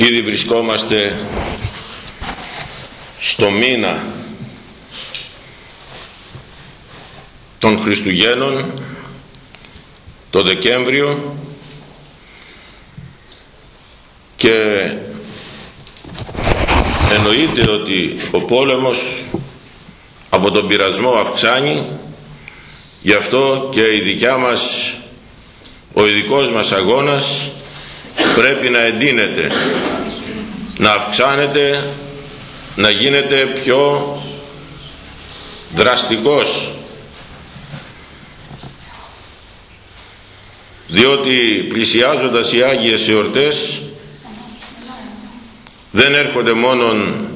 Ήδη βρισκόμαστε στο μήνα των Χριστουγέννων το Δεκέμβριο και εννοείται ότι ο πόλεμος από τον πειρασμό αυξάνει γι' αυτό και η δικιά μας ο ειδικός μας αγώνας πρέπει να εντείνεται να αυξάνεται να γίνεται πιο δραστικός. Διότι πλησιάζοντας οι Άγιες εορτές δεν έρχονται μόνον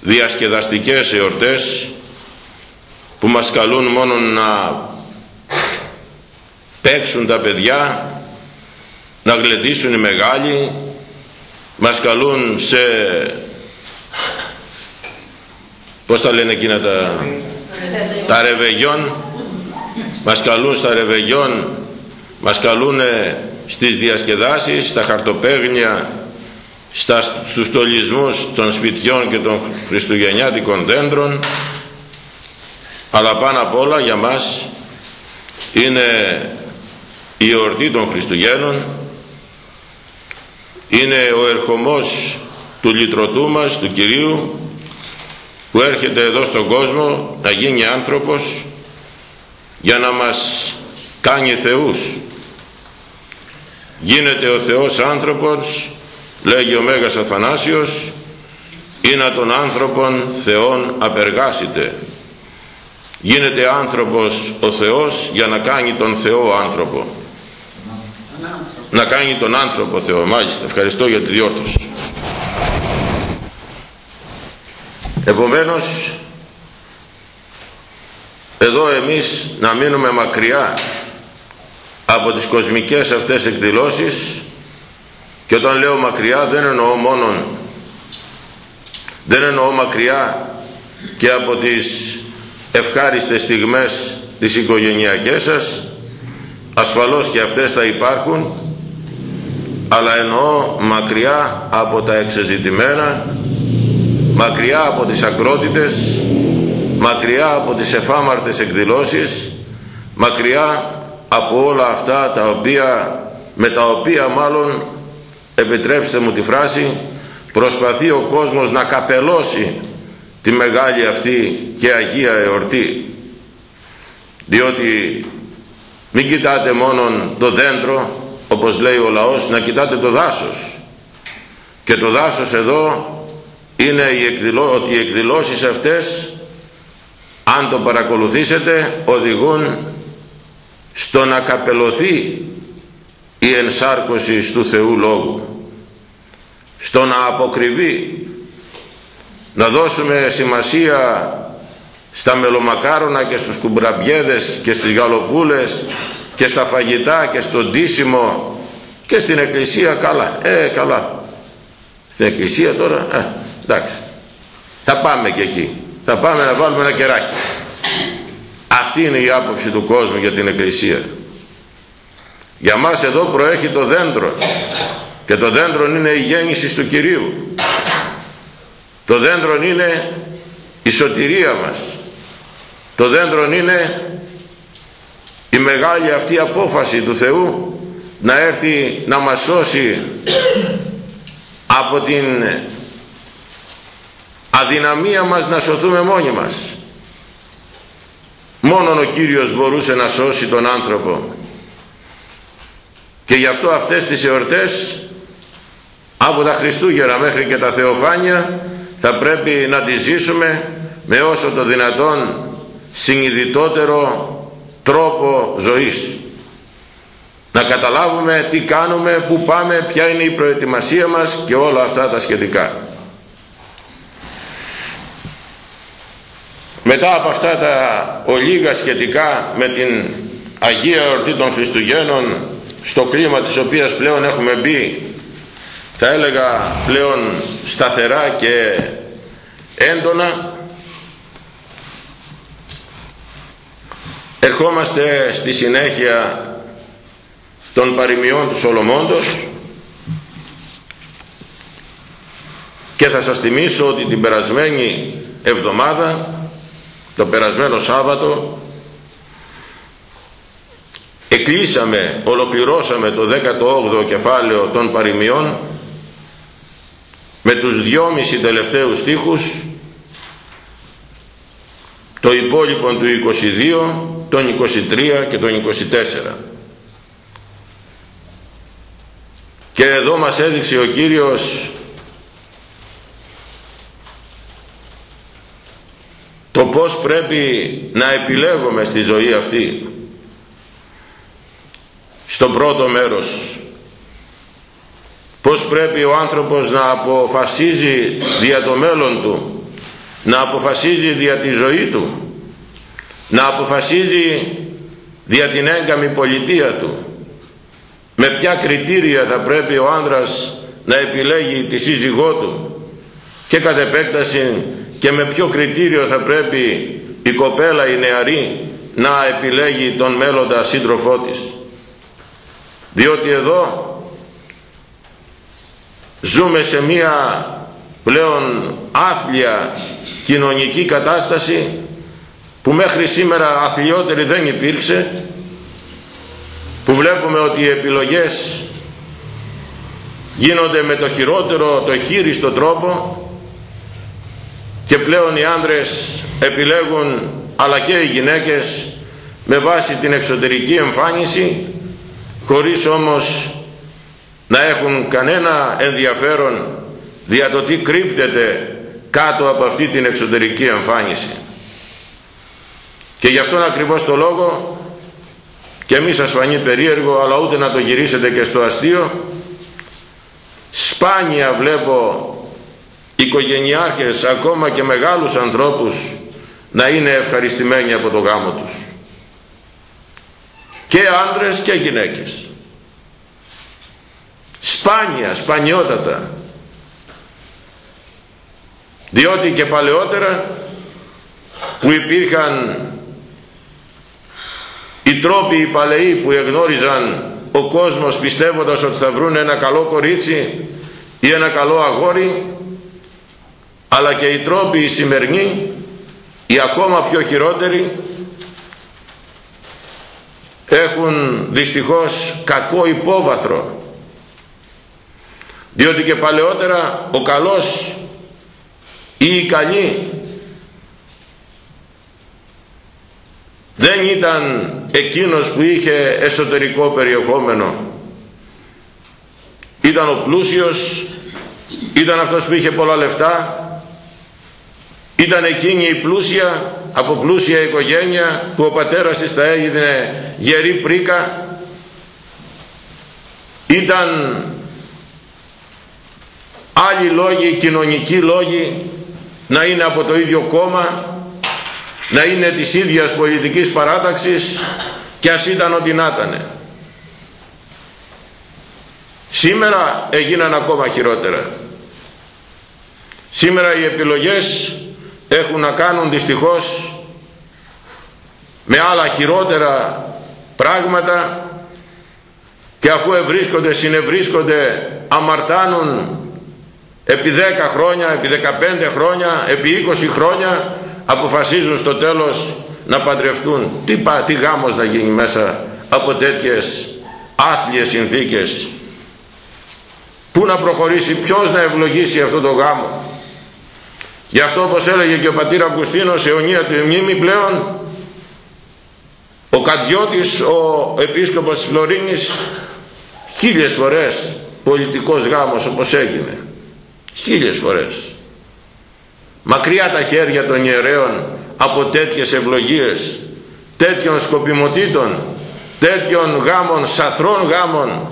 διασκεδαστικές εορτές που μας καλούν μόνο να παίξουν τα παιδιά να γλεντήσουν οι μεγάλοι μας καλούν σε πως τα λένε εκείνα τα τα ρεβεγιόν μας καλούν στα ρεβεγιόν μας καλούν στις διασκεδάσεις στα χαρτοπέγνια στα, στους στολισμούς των σπιτιών και των χριστουγεννιάτικων δέντρων. Αλλά πάνω απ' όλα για μας είναι η εορτή των Χριστουγέννων είναι ο ερχομός του λυτρωτού μας, του Κυρίου που έρχεται εδώ στον κόσμο να γίνει άνθρωπος για να μας κάνει θεούς. Γίνεται ο Θεός άνθρωπος λέγει ο Μέγας Αθανάσιος ή να τον άνθρωπον Θεόν απεργάσιτε γίνεται άνθρωπος ο Θεός για να κάνει τον Θεό άνθρωπο να κάνει τον άνθρωπο Θεό. Μάλιστα ευχαριστώ για τη διόρθωση. Επομένως εδώ εμείς να μείνουμε μακριά από τις κοσμικές αυτές εκδηλώσεις και όταν λέω μακριά δεν εννοώ μόνον. Δεν εννοώ μακριά και από τις ευχάριστες στιγμές τις οικογενειακές σας. Ασφαλώς και αυτές θα υπάρχουν αλλά εννοώ μακριά από τα εξεζητημένα μακριά από τις ακρότητες μακριά από τις εφάμαρτες εκδηλώσεις μακριά από όλα αυτά τα οποία με τα οποία μάλλον επιτρέψτε μου τη φράση προσπαθεί ο κόσμος να καπελώσει τη μεγάλη αυτή και αγία εορτή. Διότι μην κοιτάτε μόνον το δέντρο όπως λέει ο λαός να κοιτάτε το δάσος. Και το δάσος εδώ είναι οι εκδηλώ, ότι οι εκδηλώσεις αυτές αν το παρακολουθήσετε οδηγούν στο να καπελωθεί η ενσάρκωση του Θεού Λόγου. Στο να αποκριβεί. Να δώσουμε σημασία στα μελομακάρονα και στους κουμπραμπιέδες και στις γαλοπούλες και στα φαγητά και στον ντύσιμο και στην εκκλησία καλά. Ε καλά. Στην εκκλησία τώρα ε, εντάξει. Θα πάμε και εκεί. Θα πάμε να βάλουμε ένα κεράκι. Αυτή είναι η άποψη του κόσμου για την εκκλησία. Για μας εδώ προέχει το δέντρο. Και το δέντρο είναι η γέννηση του Κυρίου. Το δέντρο είναι η σωτηρία μας. Το δέντρο είναι η μεγάλη αυτή απόφαση του Θεού να έρθει να μας σώσει από την αδυναμία μας να σωθούμε μόνοι μας. Μόνον ο Κύριος μπορούσε να σώσει τον άνθρωπο. Και γι' αυτό αυτές τις εορτές από τα Χριστούγεννα μέχρι και τα Θεοφάνια θα πρέπει να τις ζήσουμε με όσο το δυνατόν συνειδητότερο τρόπο ζωής να καταλάβουμε τι κάνουμε, πού πάμε, ποια είναι η προετοιμασία μας και όλα αυτά τα σχετικά. Μετά από αυτά τα ολίγα σχετικά με την Αγία Εορτή των Χριστουγέννων στο κλίμα της οποίας πλέον έχουμε μπει θα έλεγα πλέον σταθερά και έντονα ερχόμαστε στη συνέχεια των παροιμιών του Σολομώντος και θα σας θυμίσω ότι την περασμένη εβδομάδα το περασμένο Σάββατο εκλείσαμε, ολοκληρώσαμε το 18ο κεφάλαιο των παροιμιών με τους δυόμισι τελευταίους στίχους το υπόλοιπο του 22, τον 23 και τον 24. Και εδώ μας έδειξε ο Κύριος το πως πρέπει να επιλέγουμε στη ζωή αυτή. Στο πρώτο μέρος πως πρέπει ο άνθρωπος να αποφασίζει δια το μέλλον του να αποφασίζει δια τη ζωή του να αποφασίζει δια την έγκαμη πολιτεία του. Με ποια κριτήρια θα πρέπει ο άνδρας να επιλέγει τη σύζυγό του. Και κατ' επέκταση και με ποιο κριτήριο θα πρέπει η κοπέλα η νεαρή να επιλέγει τον μέλλοντα σύντροφό της. Διότι εδώ ζούμε σε μία πλέον άθλια κοινωνική κατάσταση που μέχρι σήμερα αθλιότερη δεν υπήρξε που βλέπουμε ότι οι επιλογές γίνονται με το χειρότερο, το χείριστο τρόπο και πλέον οι άνδρες επιλέγουν αλλά και οι γυναίκες με βάση την εξωτερική εμφάνιση χωρίς όμως να έχουν κανένα ενδιαφέρον δια το τι κρύπτεται κάτω από αυτή την εξωτερική εμφάνιση και γι' αυτόν ακριβώς το λόγο και μη σας φανεί περίεργο αλλά ούτε να το γυρίσετε και στο αστείο σπάνια βλέπω οικογενειάρχες ακόμα και μεγάλους ανθρώπους να είναι ευχαριστημένοι από το γάμο τους. Και άντρες και γυναίκες. Σπάνια, σπανιότατα. Διότι και παλαιότερα που υπήρχαν οι τρόποι οι παλαιοί που εγνώριζαν ο κόσμος πιστεύοντας ότι θα βρουν ένα καλό κορίτσι ή ένα καλό αγόρι αλλά και οι τρόποι οι σημερινοί οι ακόμα πιο χειρότεροι έχουν δυστυχώς κακό υπόβαθρο. Διότι και παλαιότερα ο καλός ή η καλή δεν ήταν εκείνος που είχε εσωτερικό περιεχόμενο. Ήταν ο πλούσιος ήταν αυτός που είχε πολλά λεφτά. Ήταν εκείνη η πλούσια από πλούσια οικογένεια που ο πατέρας της θα έγινε γερή πρίκα. Ήταν άλλοι λόγοι, κοινωνικοί λόγοι να είναι από το ίδιο κόμμα να είναι της ίδιας πολιτικής παράταξης και ας ήταν ό,τι να ήταν. Σήμερα έγιναν ακόμα χειρότερα. Σήμερα οι επιλογές έχουν να κάνουν δυστυχώς με άλλα χειρότερα πράγματα και αφού ευρίσκονται, συνευρίσκονται, αμαρτάνουν επί 10 χρόνια, επί 15 χρόνια, επί 20 χρόνια αποφασίζουν στο τέλος να παντρευτούν. Τι, τι γάμος να γίνει μέσα από τέτοιες άθλιες συνθήκες. Πού να προχωρήσει, ποιος να ευλογήσει αυτό το γάμο. Γι' αυτό όπως έλεγε και ο πατήρ Αυγουστίνος αιωνία του μνήμη πλέον ο Καντιώτης ο επίσκοπος της Φλωρίνης χίλιες φορές πολιτικός γάμος όπως έγινε χίλιες φορές μακριά τα χέρια των ιερέων από τέτοιες ευλογίες τέτοιων σκοπιμοτήτων τέτοιων γάμων σαθρών γάμων.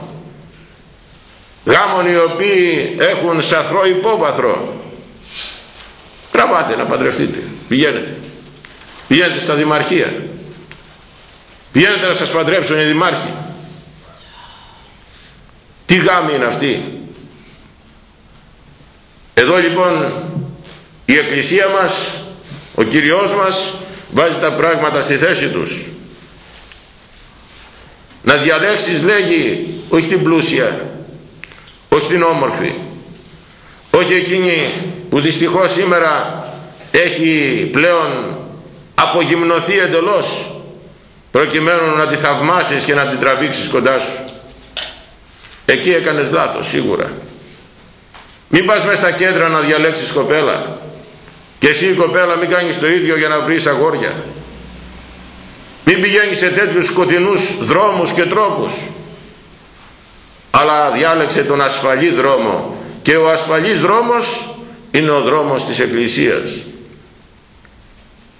Γάμων οι οποίοι έχουν σαθρό υπόβαθρο. Τραβάτε να παντρευτείτε. Πηγαίνετε. Πηγαίνετε στα δημαρχία. Πηγαίνετε να σας παντρέψουν οι δημάρχοι. Τι γάμοι είναι αυτοί; Εδώ λοιπόν η Εκκλησία μας ο Κυριός μας βάζει τα πράγματα στη θέση τους. Να διαλέξεις λέγει όχι την πλούσια όχι την όμορφη όχι εκείνη που δυστυχώς σήμερα έχει πλέον απογυμνωθεί εντελώς προκειμένου να τη θαυμάσεις και να την τραβήξεις κοντά σου. Εκεί έκανες λάθος σίγουρα. Μην πας μέσα στα κέντρα να διαλέξεις κοπέλα και εσύ η κοπέλα μην κάνεις το ίδιο για να βρεις αγόρια. Μην πηγαίνεις σε τέτοιους σκοτεινούς δρόμους και τρόπους. Αλλά διάλεξε τον ασφαλή δρόμο. Και ο ασφαλής δρόμος είναι ο δρόμος της Εκκλησίας.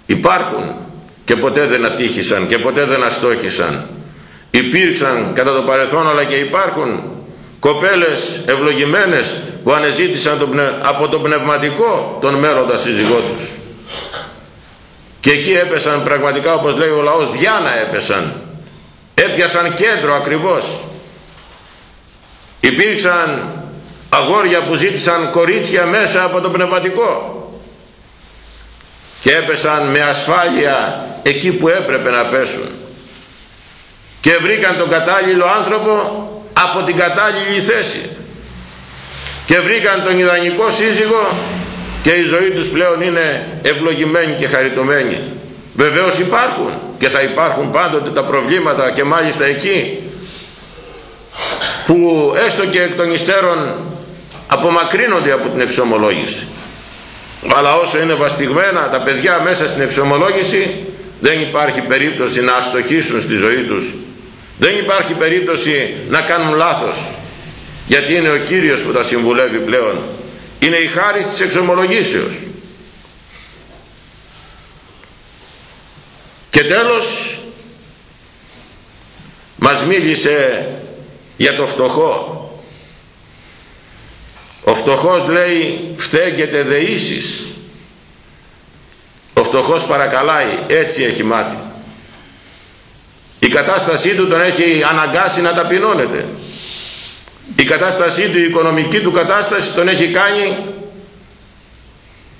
Υπάρχουν και ποτέ δεν ατύχησαν και ποτέ δεν αστόχησαν. Υπήρξαν κατά το παρελθόν αλλά και υπάρχουν κοπέλες ευλογημένες που ανεζήτησαν από το πνευματικό τον μέλλοντα σύζυγό τους. Και εκεί έπεσαν πραγματικά όπως λέει ο λαός διάνα έπεσαν. Έπιασαν κέντρο ακριβώς. Υπήρξαν αγόρια που ζήτησαν κορίτσια μέσα από το πνευματικό. Και έπεσαν με ασφάλεια εκεί που έπρεπε να πέσουν. Και βρήκαν τον κατάλληλο άνθρωπο από την κατάλληλη θέση. Και βρήκαν τον ιδανικό σύζυγο και η ζωή τους πλέον είναι ευλογημένη και χαριτωμένη. Βεβαίως υπάρχουν και θα υπάρχουν πάντοτε τα προβλήματα και μάλιστα εκεί που έστω και εκ των υστέρων απομακρύνονται από την εξομολόγηση. Αλλά όσο είναι βαστιγμένα τα παιδιά μέσα στην εξομολόγηση δεν υπάρχει περίπτωση να αστοχήσουν στη ζωή τους δεν υπάρχει περίπτωση να κάνουν λάθος γιατί είναι ο Κύριος που τα συμβουλεύει πλέον. Είναι η χάρη της εξομολογήσεως. Και τέλος μας μίλησε για το φτωχό. Ο φτωχός λέει φταίγεται δεήσεις ο φτωχός παρακαλάει έτσι έχει μάθει η κατάστασή του τον έχει αναγκάσει να ταπεινώνεται. Η κατάστασή του η οικονομική του κατάσταση τον έχει κάνει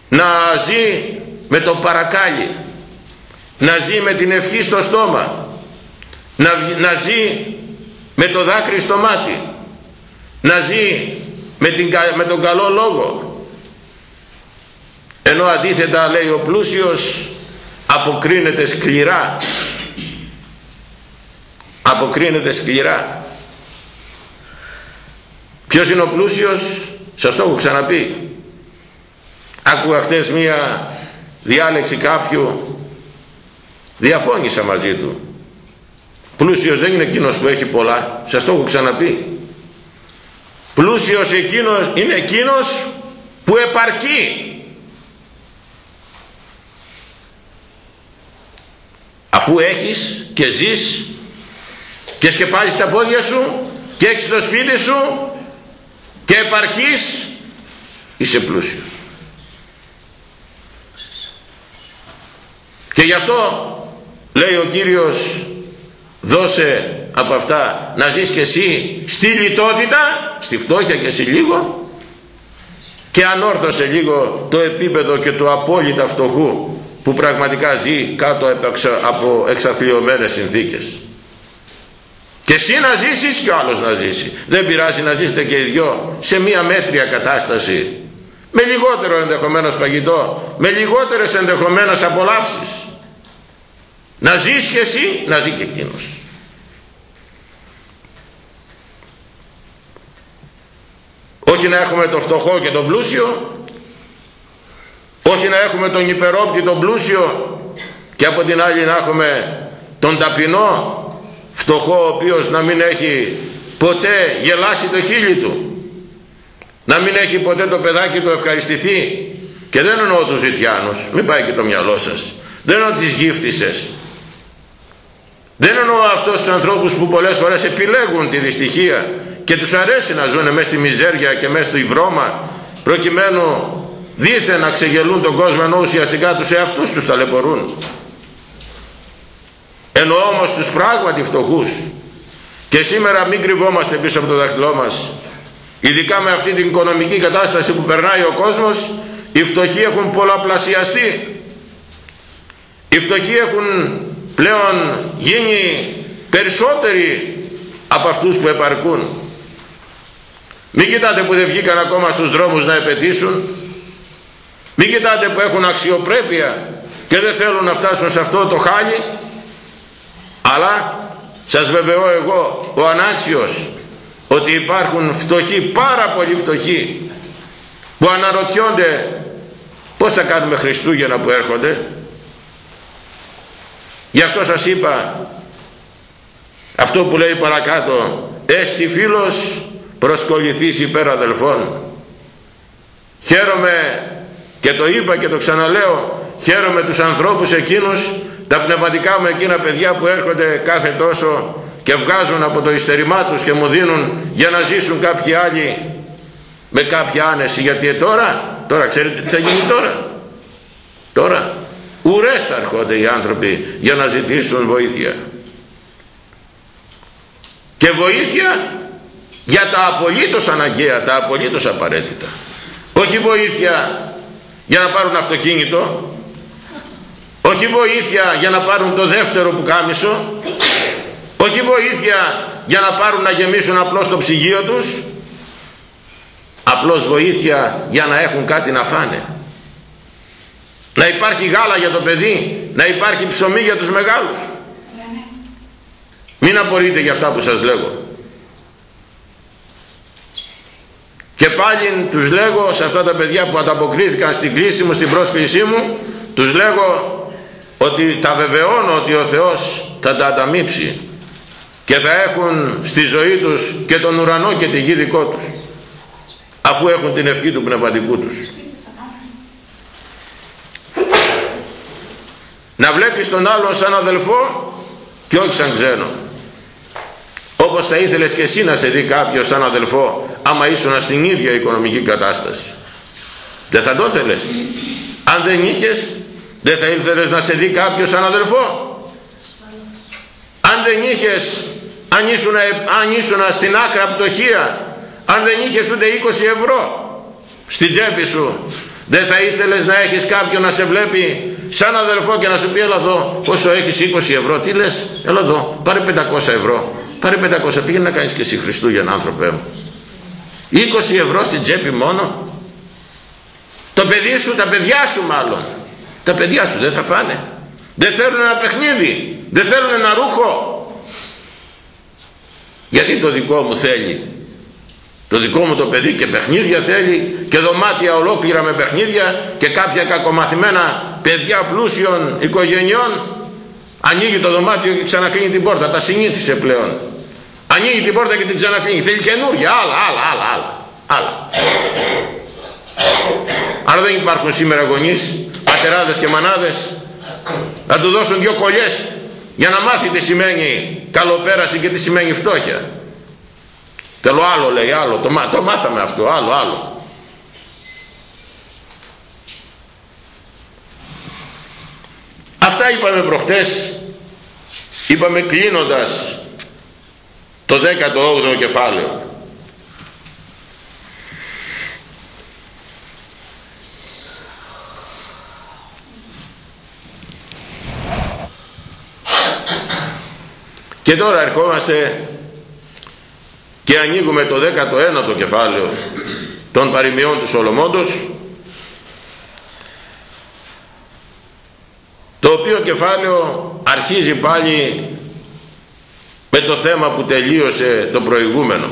να ζει με το παρακάλι να ζει με την ευχή στο στόμα να, να ζει με το δάκρυ στο μάτι να ζει με, την, με τον καλό λόγο. Ενώ αντίθετα λέει ο πλούσιος αποκρίνεται σκληρά αποκρίνεται σκληρά. Ποιος είναι ο πλούσιος; Σας το έχω ξαναπεί. Άκουγα χτες μία διάλεξη κάποιου. Διαφώνησα μαζί του. Πλούσιος δεν είναι εκείνος που έχει πολλά. Σας το έχω ξαναπεί. Πλούσιος εκείνος είναι εκείνος που επαρκεί. Αφού έχεις και ζεις και σκεπάζεις τα πόδια σου και έχεις το σπίτι σου και επαρκείς είσαι πλούσιος. Και γι' αυτό λέει ο Κύριος δώσε από αυτά να ζεις και εσύ στη λιτότητα στη φτώχεια και σε λίγο και ανόρθωσε λίγο το επίπεδο και το απόλυτα φτωχού που πραγματικά ζει κάτω από εξαθλειωμένες συνθήκες και εσύ να ζήσεις και ο άλλος να ζήσει. Δεν πειράζει να ζήσετε και οι δυο σε μία μέτρια κατάσταση. Με λιγότερο ενδεχομένως φαγητό με λιγότερες ενδεχομένως απολαύσεις. Να ζεις και εσύ να ζει και εκείνος. Όχι να έχουμε το φτωχό και τον πλούσιο όχι να έχουμε τον υπερόπτη τον πλούσιο και από την άλλη να έχουμε τον ταπεινό φτωχό ο οποίος να μην έχει ποτέ γελάσει το χείλι του να μην έχει ποτέ το παιδάκι του ευχαριστηθεί. Και δεν εννοώ τους ζητιάνους μην πάει και το μυαλό σας. Δεν εννοώ τις γύφτισες. Δεν εννοώ αυτούς τους ανθρώπους που πολλές φορές επιλέγουν τη δυστυχία και τους αρέσει να ζουν μέσα στη μιζέρια και μέσα στο υβρώμα προκειμένου δίθεν να ξεγελούν τον κόσμο ενώ ουσιαστικά τους εαυτούς τους ταλαιπωρούν ενώ όμως τους πράγματι φτωχούς. Και σήμερα μην κρυβόμαστε πίσω από το δάχτυλό μας. Ειδικά με αυτή την οικονομική κατάσταση που περνάει ο κόσμος οι φτωχοί έχουν πολλαπλασιαστεί. Οι φτωχοί έχουν πλέον γίνει περισσότεροι από αυτούς που επαρκούν. Μην κοιτάτε που δεν βγήκαν ακόμα στους δρόμους να επαιτήσουν. Μην κοιτάτε που έχουν αξιοπρέπεια και δεν θέλουν να φτάσουν σε αυτό το χάλι αλλά σας βεβαιώ εγώ ο ανάξιος ότι υπάρχουν φτωχοί πάρα πολύ φτωχοί που αναρωτιόνται πως θα κάνουμε Χριστούγεννα που έρχονται. Γι' αυτό σας είπα αυτό που λέει παρακάτω έστι φίλος προσκοληθείς υπέρ αδελφών χαίρομαι και το είπα και το ξαναλέω χαίρομαι τους ανθρώπους εκείνους τα πνευματικά μου εκείνα παιδιά που έρχονται κάθε τόσο και βγάζουν από το υστερημά τους και μου δίνουν για να ζήσουν κάποιοι άλλοι με κάποια άνεση. Γιατί τώρα, τώρα ξέρετε τι θα γίνει τώρα; Τώρα ουρές θα έρχονται οι άνθρωποι για να ζητήσουν βοήθεια. Και βοήθεια για τα απολύτως αναγκαία, τα απολύτως απαραίτητα. Όχι βοήθεια για να πάρουν αυτοκίνητο όχι βοήθεια για να πάρουν το δεύτερο που κάμισο. Όχι βοήθεια για να πάρουν να γεμίσουν απλώς το ψυγείο τους. Απλώς βοήθεια για να έχουν κάτι να φάνε. Να υπάρχει γάλα για το παιδί να υπάρχει ψωμί για τους μεγάλους. Μην απορείτε για αυτά που σας λέγω. Και πάλι τους λέγω σε αυτά τα παιδιά που ανταποκρίθηκαν στην κλίση μου, στην πρόσκλησή μου τους λέγω ότι τα βεβαιώνω ότι ο Θεός θα τα ανταμείψει και θα έχουν στη ζωή τους και τον ουρανό και τη γη δικό τους αφού έχουν την ευχή του πνευματικού τους. Να βλέπεις τον άλλον σαν αδελφό και όχι σαν ξένο. Όπως θα ήθελες και εσύ να σε δει κάποιος σαν αδελφό άμα ήσουν στην ίδια οικονομική κατάσταση. Δεν θα το ήθελες αν δεν είχες δεν θα ήθελες να σε δει κάποιος σαν αδελφό αν δεν είχες αν ήσουν, αν ήσουν στην άκρα πτωχία αν δεν είχες ούτε 20 ευρώ στην τσέπη σου δεν θα ήθελες να έχεις κάποιον να σε βλέπει σαν αδελφό και να σου πει έλα εδώ πόσο έχεις 20 ευρώ τι λες; Έλα εδώ πάρε 500 ευρώ πάρε 500 πήγαινε να κάνεις και εσύ Χριστούγεννα άνθρωπέ μου 20 ευρώ στην τσέπη μόνο; Το παιδί σου τα παιδιά σου μάλλον τα παιδιά σου δεν θα φάνε. Δεν θέλουν ένα παιχνίδι. Δεν θέλουν ένα ρούχο. Γιατί το δικό μου θέλει; Το δικό μου το παιδί και παιχνίδια θέλει και δωμάτια ολόκληρα με παιχνίδια και κάποια κακομαθημένα παιδιά πλούσιων οικογενειών. Ανοίγει το δωμάτιο και ξανακλίνει την πόρτα. Τα συνήθισε πλέον. Ανοίγει την πόρτα και την ξανακλίνει. Θέλει καινούργια άλλα άλλα άλλα άλλα, άλλα. άρα δεν υπάρχουν σήμερα γονείς πατεράδες και μανάδες να του δώσουν δυο κολλιές για να μάθει τι σημαίνει καλοπέραση και τι σημαίνει φτώχεια. Θέλω άλλο λέει άλλο. Το, το μάθαμε αυτό άλλο άλλο. Αυτά είπαμε προχτές. Είπαμε κλείνοντας το 18ο κεφάλαιο Και τώρα ερχόμαστε και ανοίγουμε το 19ο κεφάλαιο των παροιμιών του Σολομόντος το οποίο κεφάλαιο αρχίζει πάλι με το θέμα που τελείωσε το προηγούμενο.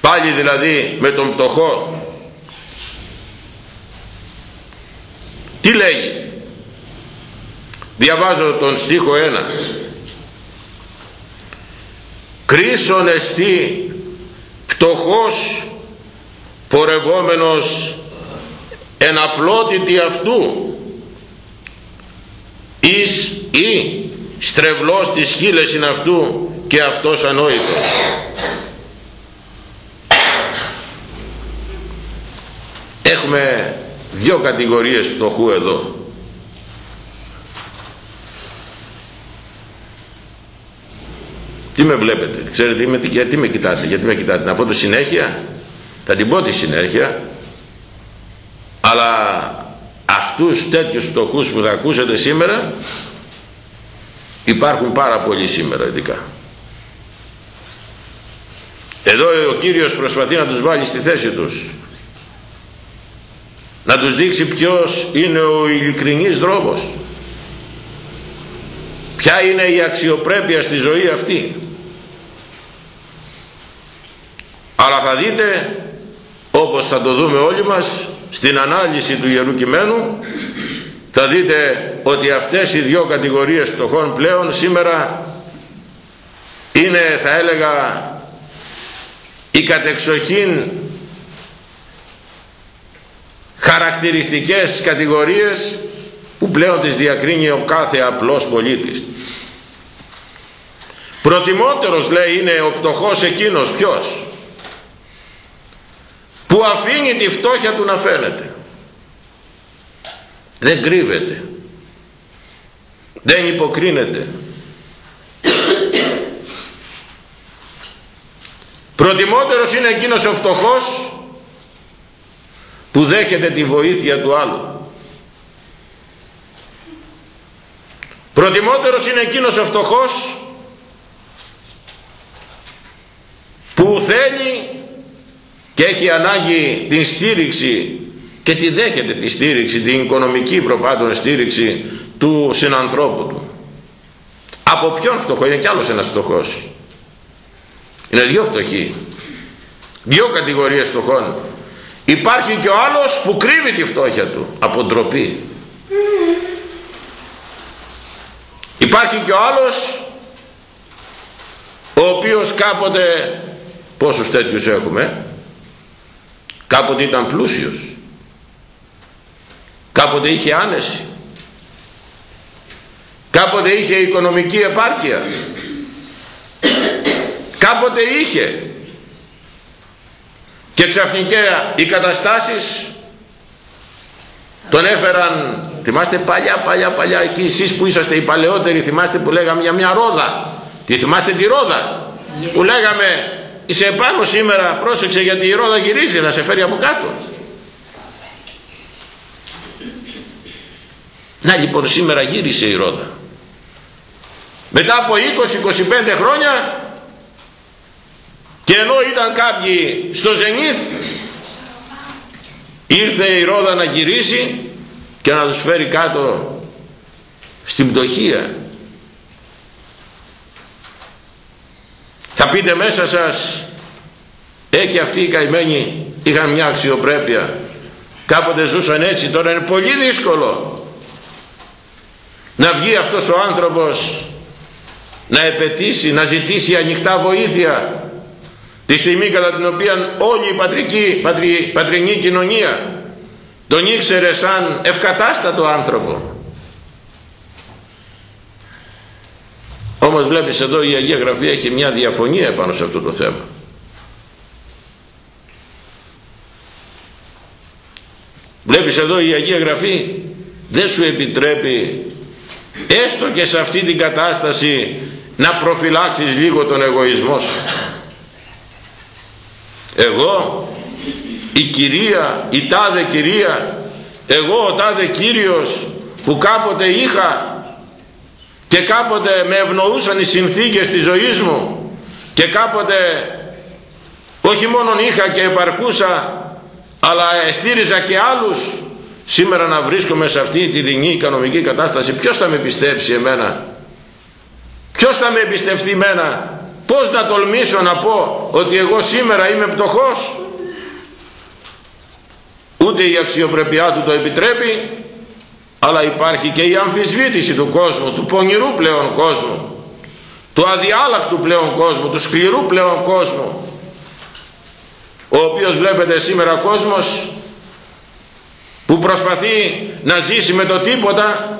Πάλι δηλαδή με τον πτωχό. Τι λέγει; Διαβάζω τον στίχο 1 κρίσον εστί πτωχός πορευόμενος εναπλότητη αυτού εις ή στρεβλός της χείλες είναι αυτού και αυτός ανόητος έχουμε δύο κατηγορίες φτωχού εδώ Τι με βλέπετε, ξέρετε με, γιατί με κοιτάτε, γιατί με κοιτάτε. Να πω το συνέχεια, θα την πω τη συνέχεια, αλλά αυτούς τέτοιους φτωχούς που θα ακούσετε σήμερα υπάρχουν πάρα πολλοί σήμερα ειδικά. Εδώ ο Κύριος προσπαθεί να τους βάλει στη θέση τους. να τους δείξει ποιος είναι ο ειλικρινής δρόμος ποια είναι η αξιοπρέπεια στη ζωή αυτή αλλά θα δείτε όπως θα το δούμε όλοι μας στην ανάλυση του Ιερού Κειμένου θα δείτε ότι αυτές οι δυο κατηγορίες φτωχών πλέον σήμερα είναι θα έλεγα οι κατεξοχήν χαρακτηριστικές κατηγορίες που πλέον τις διακρίνει ο κάθε απλός πολίτης. Προτιμότερος λέει είναι ο πτωχός εκείνος. Ποιος; Που αφήνει τη φτώχεια του να φαίνεται. Δεν κρύβεται. Δεν υποκρίνεται. Προτιμότερος είναι εκείνος ο φτωχός που δέχεται τη βοήθεια του άλλου. Προτιμότερος είναι εκείνος ο φτωχός που θέλει και έχει ανάγκη την στήριξη και τη δέχεται τη στήριξη, την οικονομική προπάντων στήριξη του συνανθρώπου του. Από ποιον φτωχό, είναι κι άλλος ένας φτωχός. Είναι δύο φτωχοί. Δύο κατηγορίες φτωχών. Υπάρχει και ο άλλος που κρύβει τη φτώχεια του από ντροπή. Υπάρχει και ο άλλος ο οποίος κάποτε πόσους τέτοιους έχουμε κάποτε ήταν πλούσιος. Κάποτε είχε άνεση. Κάποτε είχε οικονομική επάρκεια. Κάποτε είχε. Και ξαφνικά οι καταστάσεις τον έφεραν θυμάστε παλιά παλιά παλιά εκεί εσείς που είσαστε οι παλαιότεροι θυμάστε που λέγαμε για μια ρόδα. Τι θυμάστε τη ρόδα; Που λέγαμε είσαι επάνω σήμερα πρόσεξε γιατί η ρόδα γυρίζει να σε φέρει από κάτω. Να λοιπόν σήμερα γύρισε η ρόδα. Μετά από 20-25 χρόνια και ενώ ήταν κάποιοι στο Ζενήθ ήρθε η ρόδα να γυρίσει και να τους φέρει κάτω στην πτωχία θα πείτε μέσα σας ε και αυτοί οι καημένοι είχαν μια αξιοπρέπεια. Κάποτε ζούσαν έτσι τώρα είναι πολύ δύσκολο να βγει αυτός ο άνθρωπος να επαιτήσει, να ζητήσει ανοιχτά βοήθεια. Τη στιγμή κατά την οποία όλη η πατρική, πατρι, πατρινή κοινωνία τον ήξερε σαν ευκατάστατο άνθρωπο όμως βλέπεις εδώ η Αγία Γραφή έχει μια διαφωνία επάνω σε αυτό το θέμα. Βλέπεις εδώ η Αγία Γραφή δεν σου επιτρέπει έστω και σε αυτή την κατάσταση να προφυλάξεις λίγο τον εγωισμό σου. Εγώ η κυρία η τάδε κυρία εγώ ο τάδε κύριος που κάποτε είχα και κάποτε με ευνοούσαν οι συνθήκες της ζωής μου. Και κάποτε όχι μόνο είχα και επαρκούσα αλλά εστήριζα και άλλους. Σήμερα να βρίσκομαι σε αυτή τη δεινή οικονομική κατάσταση ποιος θα με πιστέψει εμένα; Ποιος θα με εμπιστευτεί εμένα; Πως να τολμήσω να πω ότι εγώ σήμερα είμαι πτωχός; Ούτε η αξιοπρεπιά του το επιτρέπει αλλά υπάρχει και η αμφισβήτηση του κόσμου του πονηρού πλέον κόσμου του αδιάλακτου πλέον κόσμου του σκληρού πλέον κόσμου ο οποίος βλέπετε σήμερα κόσμος που προσπαθεί να ζήσει με το τίποτα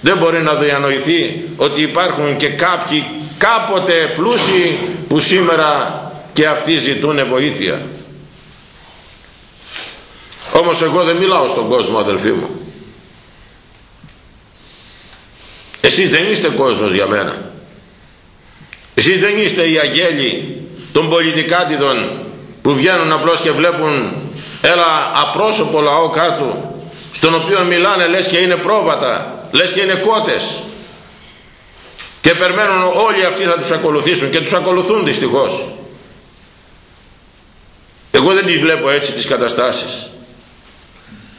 δεν μπορεί να διανοηθεί ότι υπάρχουν και κάποιοι κάποτε πλούσιοι που σήμερα και αυτοί ζητούν βοήθεια. Όμως εγώ δεν μιλάω στον κόσμο αδελφοί μου εσείς δεν είστε κόσμος για μένα. Εσείς δεν είστε οι αγέλοι των πολιτικάτιδων που βγαίνουν απλώς και βλέπουν ένα απρόσωπο λαό κάτω στον οποίο μιλάνε λες και είναι πρόβατα λες και είναι κότες. Και περιμένουν όλοι αυτοί θα τους ακολουθήσουν και τους ακολουθούν δυστυχώς. Εγώ δεν τις βλέπω έτσι τις καταστάσεις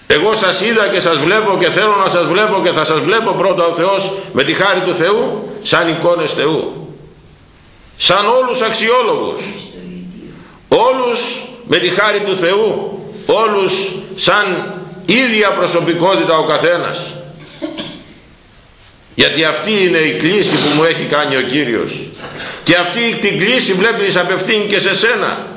εγώ σας είδα και σας βλέπω και θέλω να σας βλέπω και θα σας βλέπω πρώτα ο Θεός με τη χάρη του Θεού σαν εικόνες Θεού. Σαν όλους αξιόλογους. Όλους με τη χάρη του Θεού. Όλους σαν ίδια προσωπικότητα ο καθένας. Γιατί αυτή είναι η κλίση που μου έχει κάνει ο Κύριος. Και αυτή την κλίση βλέπεις απευθύνει και σε σένα.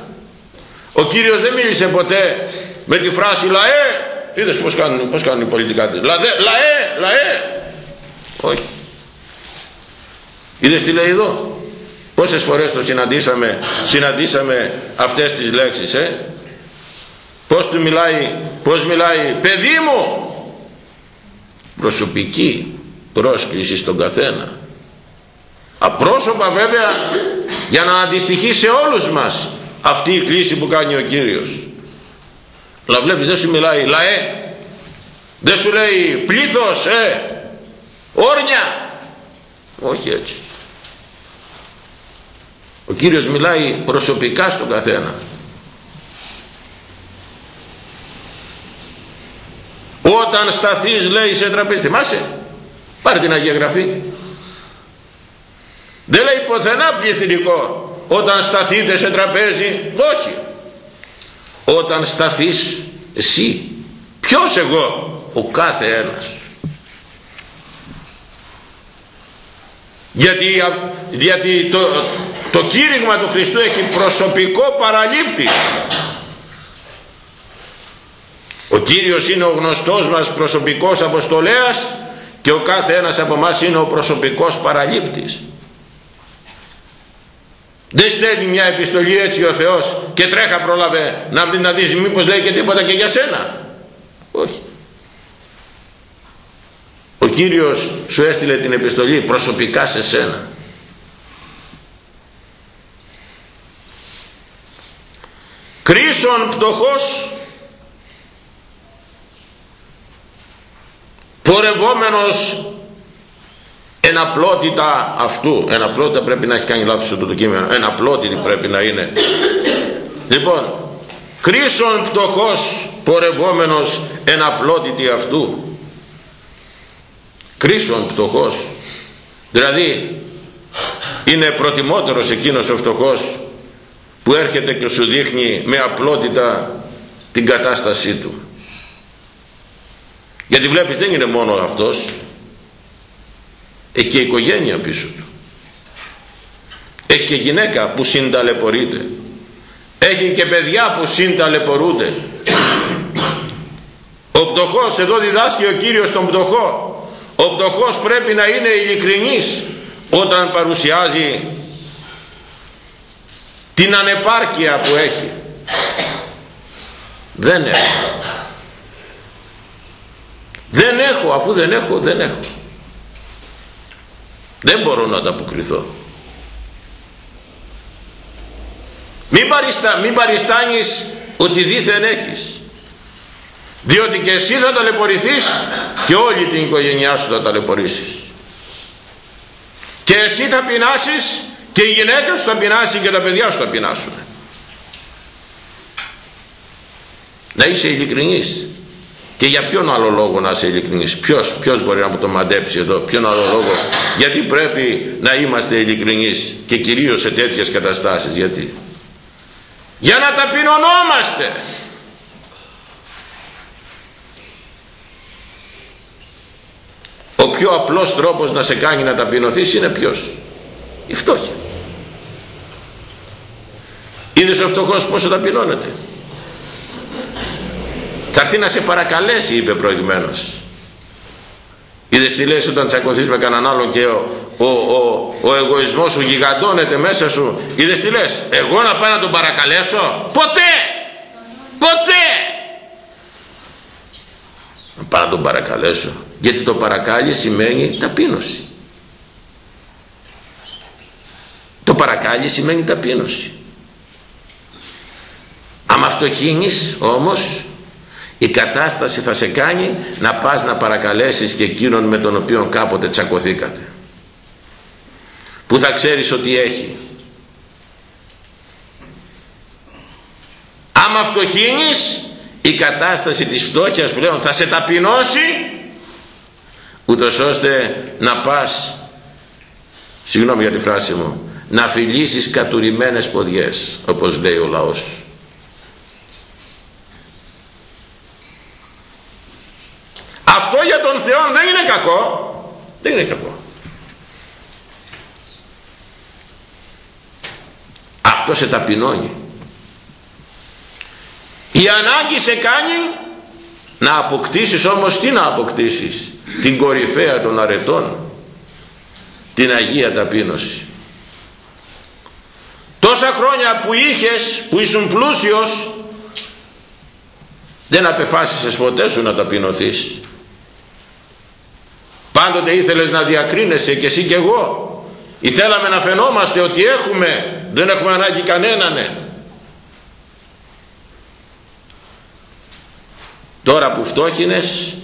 Ο Κύριος δεν μίλησε ποτέ με τη φράση λαέ είδες πως κάνουν, πως κάνουν οι πολιτικά λαέ, λαέ, λαέ. Όχι. Είδες τι λέει εδώ. Πόσες φορές το συναντήσαμε συναντήσαμε αυτές τις λέξεις ε; πως του μιλάει πως μιλάει παιδί μου! Προσωπική πρόσκληση στον καθένα. Απρόσωπα βέβαια για να αντιστοιχεί σε όλους μας αυτή η κλίση που κάνει ο Κύριος αλλά βλέπεις δεν σου μιλάει λαέ δεν σου λέει πλήθος ε όρνια όχι έτσι. Ο Κύριος μιλάει προσωπικά στον καθένα. Όταν σταθείς λέει σε τραπέζι θυμάσαι; Πάρε την Αγία Γραφή. Δεν λέει ποθενά πληθυντικό όταν σταθείτε σε τραπέζι όχι όταν σταθείς εσύ ποιος εγώ ο κάθε ένας. Γιατί, γιατί το, το κήρυγμα του Χριστού έχει προσωπικό παραλήπτη. Ο Κύριος είναι ο γνωστός μας προσωπικός αποστολέας και ο κάθε ένας από εμάς είναι ο προσωπικός παραλήπτης δεν στέλνει μια επιστολή έτσι ο Θεός και τρέχα πρόλαβε να, να δεις μήπως λέει και τίποτα και για σένα. Όχι. Ο Κύριος σου έστειλε την επιστολή προσωπικά σε σένα. Κρίσον πτωχός πορευόμενος εναπλότητα αυτού εναπλότητα πρέπει να έχει κάνει λάθος αυτό το κείμενο. Εναπλότητη πρέπει να είναι. Λοιπόν κρίσον πτωχός πορευόμενος εναπλότητη αυτού. Κρίσον πτωχός. Δηλαδή είναι προτιμότερος εκείνος ο φτωχός που έρχεται και σου δείχνει με απλότητα την κατάστασή του. Γιατί βλέπεις δεν είναι μόνο αυτός έχει και οικογένεια πίσω του. Έχει και γυναίκα που συνταλαιπωρείται. Έχει και παιδιά που συνταλαιπωρούνται. Ο πτωχός εδώ διδάσκει ο Κύριος τον πτωχό. Ο πτωχός πρέπει να είναι ειλικρινής όταν παρουσιάζει την ανεπάρκεια που έχει. Δεν έχω. Δεν έχω αφού δεν έχω δεν έχω δεν μπορώ να ανταποκριθώ. Μην, παριστα, μην παριστάνεις ότι δίθεν έχεις. Διότι και εσύ θα ταλαιπωρηθείς και όλη την οικογένειά σου θα ταλαιπωρήσεις. Και εσύ θα πεινάσεις και η γυναίκα σου θα πεινάσει και τα παιδιά σου θα πεινάσουν. Να είσαι ειλικρινής και για ποιον άλλο λόγο να είσαι ειλικρινής; Ποιος, ποιος μπορεί να μου το μαντέψει εδώ; Ποιον άλλο λόγο; Γιατί πρέπει να είμαστε ειλικρινείς και κυρίως σε τέτοιες καταστάσεις; Γιατί; Για να ταπεινωνόμαστε! Ο πιο απλός τρόπος να σε κάνει να ταπεινωθείς είναι ποιος; Η φτώχεια. Είδες ο φτωχός πόσο ταπεινώνεται; Θα έρθει να σε παρακαλέσει είπε προηγουμένως. Είδες τι λες όταν τσακωθείς με κανέναν άλλον και ο, ο, ο, ο εγωισμός σου γιγαντώνεται μέσα σου. Είδες τι λες εγώ να πάω να τον παρακαλέσω; Ποτέ! Ποτέ! Να πάω να τον παρακαλέσω. Γιατί το παρακάλι σημαίνει ταπείνωση. Το παρακάλι σημαίνει ταπείνωση. Άμα αυτοχύνεις όμως η κατάσταση θα σε κάνει να πας να παρακαλέσεις και εκείνον με τον οποίο κάποτε τσακωθήκατε. Που θα ξέρεις ότι έχει. Άμα φτωχύνεις η κατάσταση της φτώχειας πλέον θα σε ταπεινώσει ούτως ώστε να πας συγγνώμη για τη φράση μου να φιλήσεις κατουρημένες ποδιές όπως λέει ο λαός αυτό για τον Θεό δεν είναι κακό δεν είναι κακό. Αυτό σε ταπεινώνει. Η ανάγκη σε κάνει να αποκτήσεις όμως τι να αποκτήσεις; Την κορυφαία των αρετών την Αγία Ταπείνωση. Τόσα χρόνια που είχες που ήσουν πλούσιος δεν απεφάσισες ποτέ σου να ταπεινωθείς πάντοτε ήθελες να διακρίνεσαι και εσύ και εγώ. Ήθελαμε να φαινόμαστε ότι έχουμε δεν έχουμε ανάγκη κανέναν τώρα που φτώχινες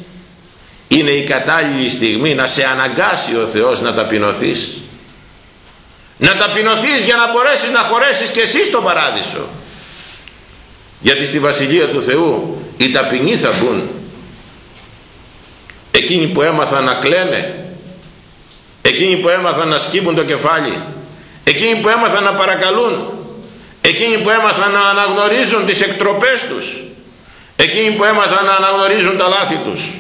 είναι η κατάλληλη στιγμή να σε αναγκάσει ο Θεός να ταπεινωθείς. Να ταπεινωθείς για να μπορέσεις να χωρέσεις και εσύ στον παράδεισο. Γιατί στη Βασιλεία του Θεού οι ταπεινοί θα μπουν εκείνοι που έμαθαν να κλαίνε. Εκείνοι που έμαθαν να σκύβουν το κεφάλι. Εκείνοι που έμαθαν να παρακαλούν. Εκείνοι που έμαθαν να αναγνωρίζουν τις εκτροπές τους. Εκείνοι που έμαθαν να αναγνωρίζουν τα λάθη τους.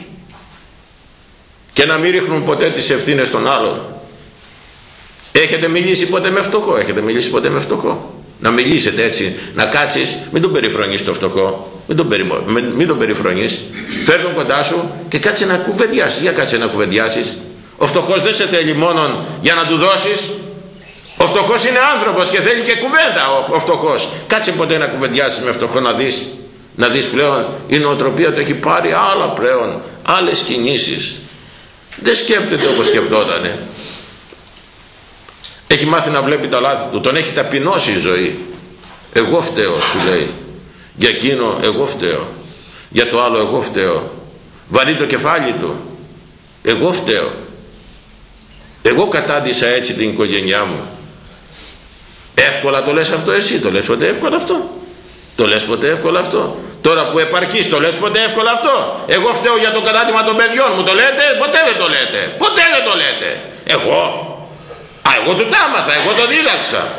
Και να μην ρίχνουν ποτέ τις ευθύνες των άλλων έχετε μιλήσει ποτέ με φτωχό; Έχετε μιλήσει ποτέ με φτωχό; Να μιλήσετε έτσι. Να κάτσεις μην τον περιφρονείς το φτωχό. Μην τον, περι, μην τον περιφρονείς. Φέρ τον κοντά σου και κάτσε να κουβεντιάσεις. Για κάτσε να κουβεντιάσεις. Ο φτωχός δεν σε θέλει μόνο για να του δώσεις. Ο φτωχός είναι άνθρωπος και θέλει και κουβέντα ο, ο φτωχός. Κάτσε ποτέ να κουβεντιάσεις με φτωχό να δεις. Να δεις πλέον η νοοτροπία του έχει πάρει άλλα πλέον άλλες κινήσεις. Δεν σκέπτεται όπως σκεπτότανε έχει μάθει να βλέπει τα λάθη του. Τον έχει ταπεινώσει η ζωή. Εγώ φταίω σου λέει. Για εκείνο εγώ φταίω. Για το άλλο εγώ φταίω. Βαρύ το κεφάλι του. Εγώ φταίω. Εγώ κατάντησα έτσι την οικογένειά μου. Εύκολα το λες αυτό εσύ το λες ποτέ εύκολα αυτό. Το λες ποτέ εύκολα αυτό. Τώρα που επαρκείς το λες ποτέ εύκολα αυτό. Εγώ φταίω για το κατάτημα των παιδιών μου. Το λέτε; Ποτέ δεν το λέτε. Ποτέ δεν το λέτε. Εγώ α εγώ του τα άμαθα εγώ το δίδαξα.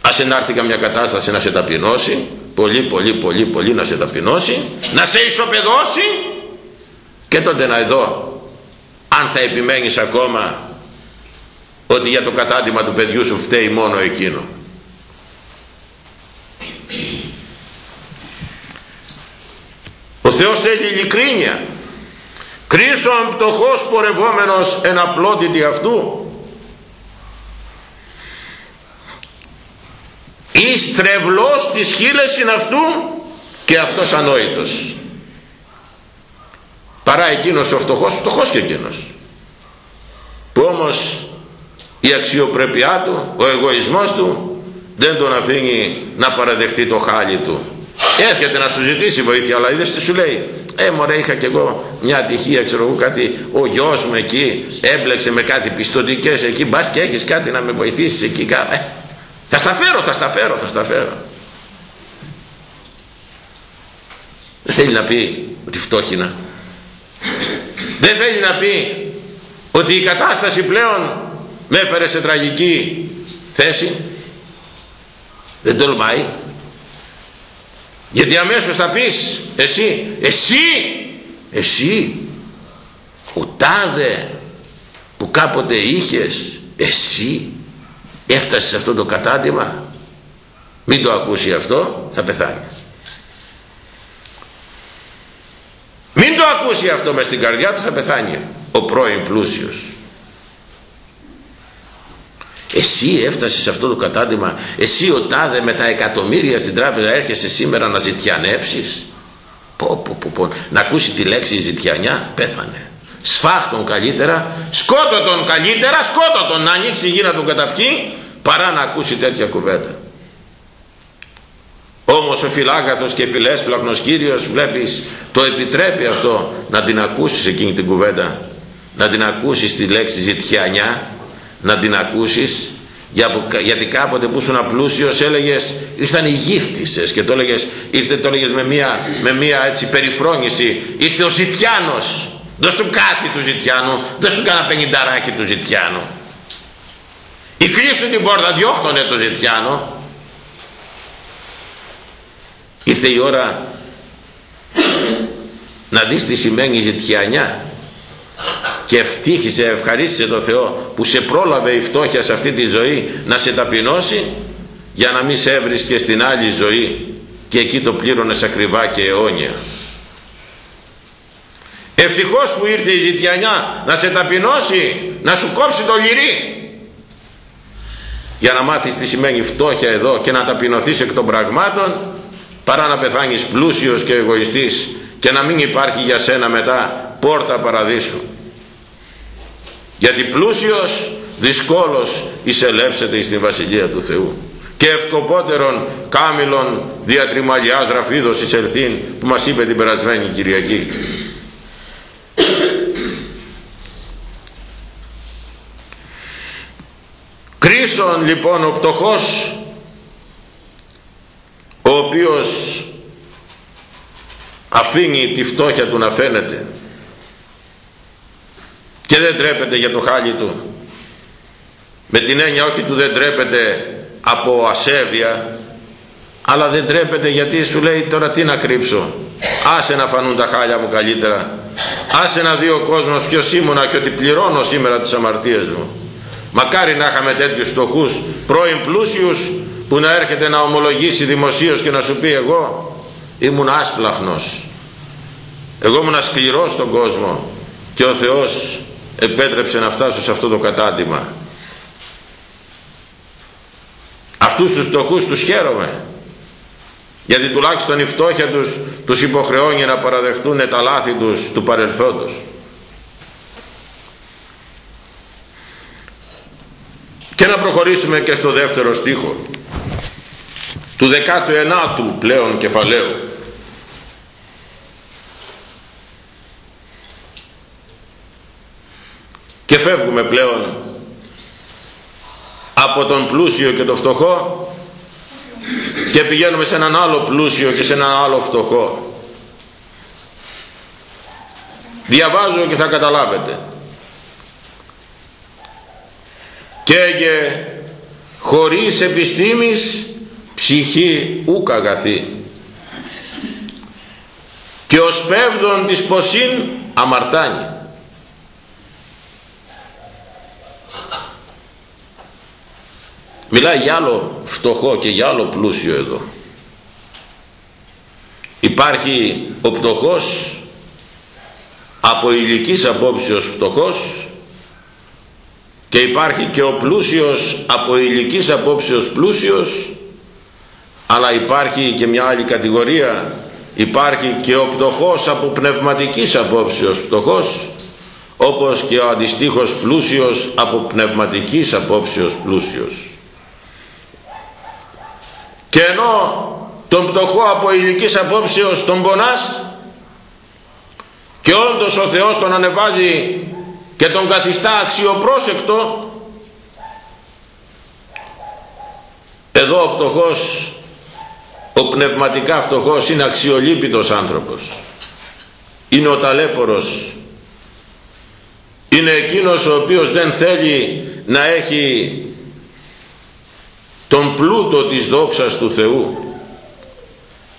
Ας ενάρθει καμιά κατάσταση να σε ταπεινώσει πολύ πολύ πολύ πολύ να σε ταπεινώσει να σε ισοπεδώσει και τότε να εδώ αν θα επιμένεις ακόμα ότι για το κατάτημα του παιδιού σου φταίει μόνο εκείνο. Ο Θεός θέλει ειλικρίνεια κρίσον πτωχός πορευόμενος εν απλότητη αυτού. Εις τρευλός της χείλεσιν αυτού και αυτός ανόητος. Παρά εκείνος ο φτωχός φτωχός και εκείνος. Που όμως η αξιοπρέπειά του ο εγωισμός του δεν τον αφήνει να παραδεχτεί το χάλι του. Έρχεται να σου ζητήσει βοήθεια αλλά είδες τι σου λέει ε μωρέ είχα κι εγώ μια ατυχία ξέρω εγώ κάτι. Ο γιος μου εκεί έμπλεξε με κάτι πιστοτικές εκεί. Μπας και έχεις κάτι να με βοηθήσεις εκεί ε, θα στα φέρω θα στα φέρω θα στα φέρω. Δεν θέλει να πει ότι φτώχυνα δεν θέλει να πει ότι η κατάσταση πλέον με έφερε σε τραγική θέση. Δεν τολμάει γιατί αμέσως θα πεις εσύ εσύ εσύ ο τάδε που κάποτε είχες εσύ έφτασες σε αυτό το κατάντημα; Μην το ακούσει αυτό θα πεθάνεις. Μην το ακούσει αυτό μες στην καρδιά του θα πεθάνει ο πρώην πλούσιος εσύ έφτασες σε αυτό το κατάντημα. Εσύ ο τάδε με τα εκατομμύρια στην τράπεζα έρχεσαι σήμερα να ζητιανέψεις. Πω, πω, πω, πω. να ακούσει τη λέξη ζητιανιά πέθανε. Σφάχ τον καλύτερα σκότω τον καλύτερα σκότω τον. Να ανοίξει η γη να τον καταπιεί παρά να ακούσει τέτοια κουβέντα. Όμως ο φιλάγαθος και φιλέσπλαχνος Κύριος βλέπεις το επιτρέπει αυτό να την ακούσεις εκείνη την κουβέντα. Να την ακούσεις τη λέξη ζητιανιά να την ακούσεις γιατί κάποτε που ήσουν απλούσιος έλεγες ήρθαν οι γύφτισες και το έλεγες, ήρθε, το έλεγες με μία, με μία έτσι περιφρόνηση. Ήρθε ο Ζητιάνος. Δώσ' του κάτι του Ζητιάνου. Δώσ' του κάνα πενινταράκι του Ζητιάνου ή κλείσου την πόρτα διώχνωνε το Ζητιάνο. Ήρθε η ώρα να δεις τι σημαίνει ζητιανιά και ευτύχησε, ευχαρίστησε το Θεό που σε πρόλαβε η φτώχεια σε αυτή τη ζωή να σε ταπεινώσει για να μην σε έβρισκες στην άλλη ζωή και εκεί το πλήρωνες ακριβά και αιώνια. Ευτυχώς που ήρθε η ζητιανιά να σε ταπεινώσει να σου κόψει το λυρί. Για να μάθεις τι σημαίνει φτώχεια εδώ και να ταπεινωθείς εκ των πραγμάτων παρά να πεθάνεις πλούσιος και εγωιστής και να μην υπάρχει για σένα μετά πόρτα παραδείσου γιατί πλούσιος δυσκόλος εισελεύσεται στην Βασιλεία του Θεού. Και ευκοπότερον κάμιλον διατριμαλιάς ραφίδος εισελθήν που μας είπε την περασμένη Κυριακή. Κρίσον λοιπόν ο πτωχός ο οποίος αφήνει τη φτώχεια του να φαίνεται και δεν τρέπεται για το χάλι του. Με την έννοια όχι του δεν τρέπεται από ασέβεια αλλά δεν τρέπεται γιατί σου λέει τώρα τι να κρύψω; Άσε να φανούν τα χάλια μου καλύτερα. Άσε να δει ο κόσμος ποιος ήμουνα και ότι πληρώνω σήμερα τις αμαρτίες μου. Μακάρι να είχαμε τέτοιους φτωχούς πρώην πλούσιους που να έρχεται να ομολογήσει δημοσίως και να σου πει εγώ ήμουν άσπλαχνος. Εγώ ήμουν σκληρός στον κόσμο και ο Θεός επέτρεψε να φτάσω σε αυτό το κατάντημα. Αυτούς τους φτωχούς τους χαίρομαι. Γιατί τουλάχιστον η φτώχεια τους τους υποχρεώνει να παραδεχτούν τα λάθη τους του παρελθόντος. Και να προχωρήσουμε και στο δεύτερο στίχο του 19ου πλέον κεφαλαίου και φεύγουμε πλέον από τον πλούσιο και τον φτωχό και πηγαίνουμε σε έναν άλλο πλούσιο και σε έναν άλλο φτωχό. Διαβάζω και θα καταλάβετε. Και χωρίς επιστήμης ψυχή ουκ αγαθή και ως πέβδον της ποσίν αμαρτάνει μιλάει για άλλο φτωχό και για άλλο πλούσιο εδώ. Υπάρχει ο πτωχός από ηλικής απόψεως φτωχός και υπάρχει και ο πλούσιος από ηλικής απόψεως πλούσιος αλλά υπάρχει και μια άλλη κατηγορία. Υπάρχει και ο πτωχός από πνευματικής απόψεως πτωχός όπως και ο αντιστοίχος πλούσιος από πνευματικής απόψεως πλούσιος και ενώ τον πτωχό από ηλικής απόψεως τον πονάς και όντως ο Θεός τον ανεβάζει και τον καθιστά αξιοπρόσεκτο εδώ ο πτωχός ο πνευματικά φτωχός είναι αξιολύπητος άνθρωπος. Είναι ο ταλέπορος. Είναι εκείνος ο οποίος δεν θέλει να έχει τον πλούτο της δόξας του Θεού.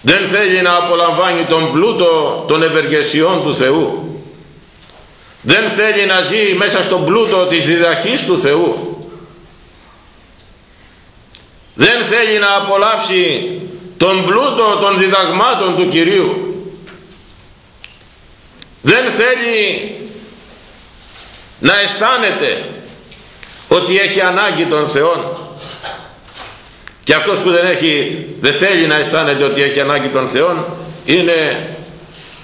Δεν θέλει να απολαμβάνει τον πλούτο των ευεργεσιών του Θεού. Δεν θέλει να ζει μέσα στον πλούτο της διδαχής του Θεού. Δεν θέλει να απολαύσει τον πλούτο των διδαγμάτων του Κυρίου. Δεν θέλει να αισθάνεται ότι έχει ανάγκη των Θεών και αυτός που δεν, έχει, δεν θέλει να αισθάνεται ότι έχει ανάγκη των Θεών είναι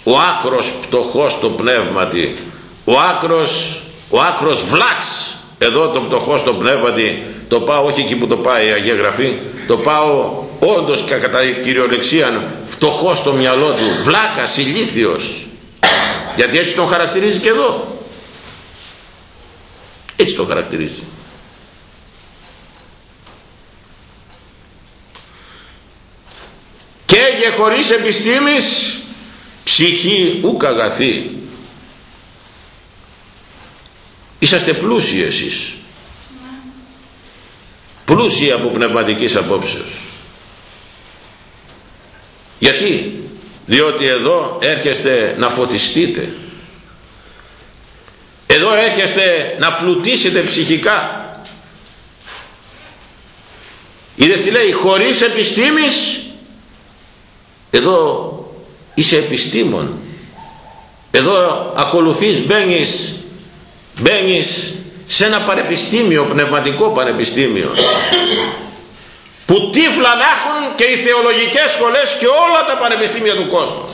ο άκρος πτωχός στο πνεύματι ο άκρος, ο άκρος βλάξ. Εδώ το πτωχό στο πνεύματι το πάω όχι εκεί που το πάει η Αγία Γραφή το πάω όντως και κατά κυριολεξία φτωχό στο μυαλό του βλάκας, ηλίθιος. Γιατί έτσι τον χαρακτηρίζει και εδώ. Έτσι τον χαρακτηρίζει έγε χωρίς επιστήμης ψυχή ουκ αγαθή είσαστε πλούσιοι εσείς. Πλούσιοι από πνευματικής απόψεως. Γιατί; Διότι εδώ έρχεστε να φωτιστείτε. Εδώ έρχεστε να πλουτίσετε ψυχικά. Είδες τι λέει; Χωρίς επιστήμης εδώ είσαι επιστήμον. Εδώ ακολουθείς μπαίνεις μπαίνεις σε ένα πανεπιστήμιο πνευματικό πανεπιστήμιο που τύφλα να έχουν και οι θεολογικές σχολές και όλα τα πανεπιστήμια του κόσμου.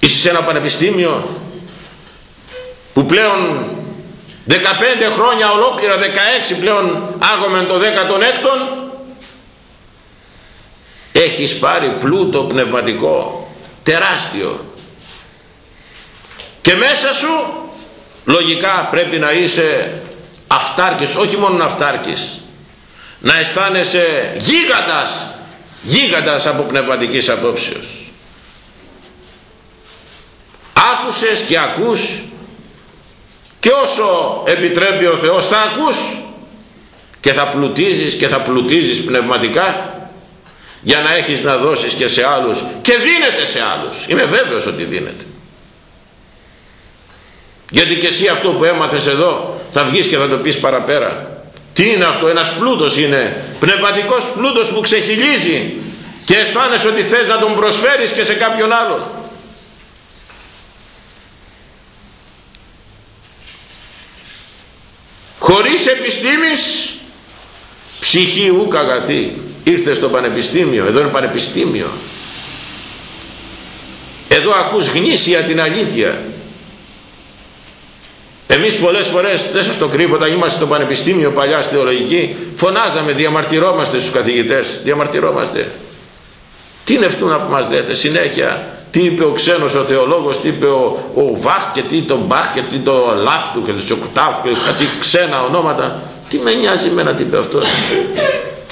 Είσαι σε ένα πανεπιστήμιο που πλέον 15 χρόνια ολόκληρα 16 πλέον άγομεν το 16ο έχεις πάρει πλούτο πνευματικό τεράστιο. Και μέσα σου λογικά πρέπει να είσαι αυτάρκης όχι μόνο αυτάρκης να αισθάνεσαι γίγαντας γίγαντας από πνευματικής απόψεως. Άκουσες και ακούς και όσο επιτρέπει ο Θεός θα ακούς και θα πλουτίζεις και θα πλουτίζεις πνευματικά για να έχεις να δώσεις και σε άλλους και δίνεται σε άλλους. Είμαι βέβαιος ότι δίνεται. Γιατί και εσύ αυτό που έμαθες εδώ θα βγεις και θα το πεις παραπέρα. Τι είναι αυτό ένας πλούτος είναι. Πνευματικός πλούτος που ξεχυλίζει και αισθάνεσαι ότι θες να τον προσφέρεις και σε κάποιον άλλον. Χωρίς επιστήμης ψυχή ουκ αγαθή ήρθε στο πανεπιστήμιο. Εδώ είναι πανεπιστήμιο. Εδώ ακούς γνήσια την αλήθεια. Εμείς πολλές φορές δεν σας το κρύβω όταν είμαστε στο πανεπιστήμιο παλιά στη θεολογική φωνάζαμε διαμαρτυρόμαστε στους καθηγητές. Διαμαρτυρόμαστε. Τι είναι αυτό που μας λέτε συνέχεια τι είπε ο ξένος ο θεολόγος τι είπε ο, ο Βαχ και τι το Μπαχ και τι το Λάφτου και το Σοκουτάφ και κάτι ξένα ονόματα. Τι με νοιάζει εμένα τι είπε αυτός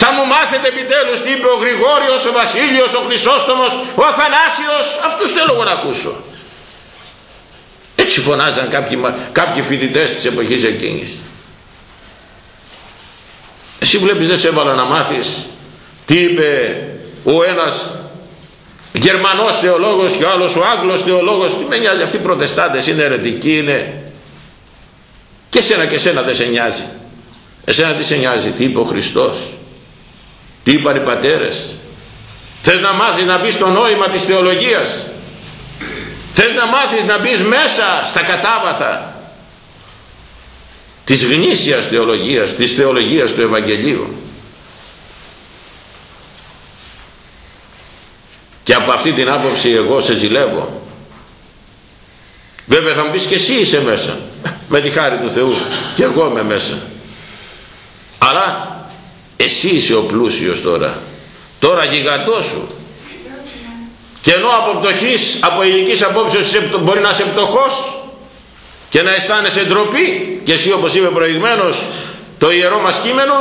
θα μου μάθετε επιτέλους τι είπε ο Γρηγόριος, ο Βασίλειος, ο Χρυσόστομος, ο Αθανάσιος. Αυτούς θέλω να ακούσω. Έτσι φωνάζαν κάποιοι, κάποιοι φοιτητές της εποχής εκείνης. Εσύ βλέπεις δεν σε έβαλα να μάθεις τι είπε ο ένας Γερμανός θεολόγος και ο άλλος ο Άγγλος θεολόγος. Τι με νοιάζει αυτοί οι προτεστάντες είναι αιρετικοί είναι. Και σένα και σένα δεν σε νοιάζει. Εσένα τι σε νοιάζει τι είπε ο Χριστός τι είπαν οι πατέρες. Θες να μάθεις να μπεις στο νόημα της θεολογίας. Θες να μάθεις να μπεις μέσα στα κατάβαθα της γνήσιας θεολογίας, της θεολογίας του Ευαγγελίου. Και από αυτή την άποψη εγώ σε ζηλεύω. Βέβαια θα μου πεις και εσύ είσαι μέσα. Με τη χάρη του Θεού. Και εγώ είμαι μέσα. Αλλά εσύ είσαι ο πλούσιος τώρα. Τώρα γιγαντώσου και ενώ από πτωχής από ηλικής απόψεως μπορεί να είσαι πτωχός και να αισθάνεσαι ντροπή και εσύ όπως είπε προηγουμένως το ιερό μας κείμενο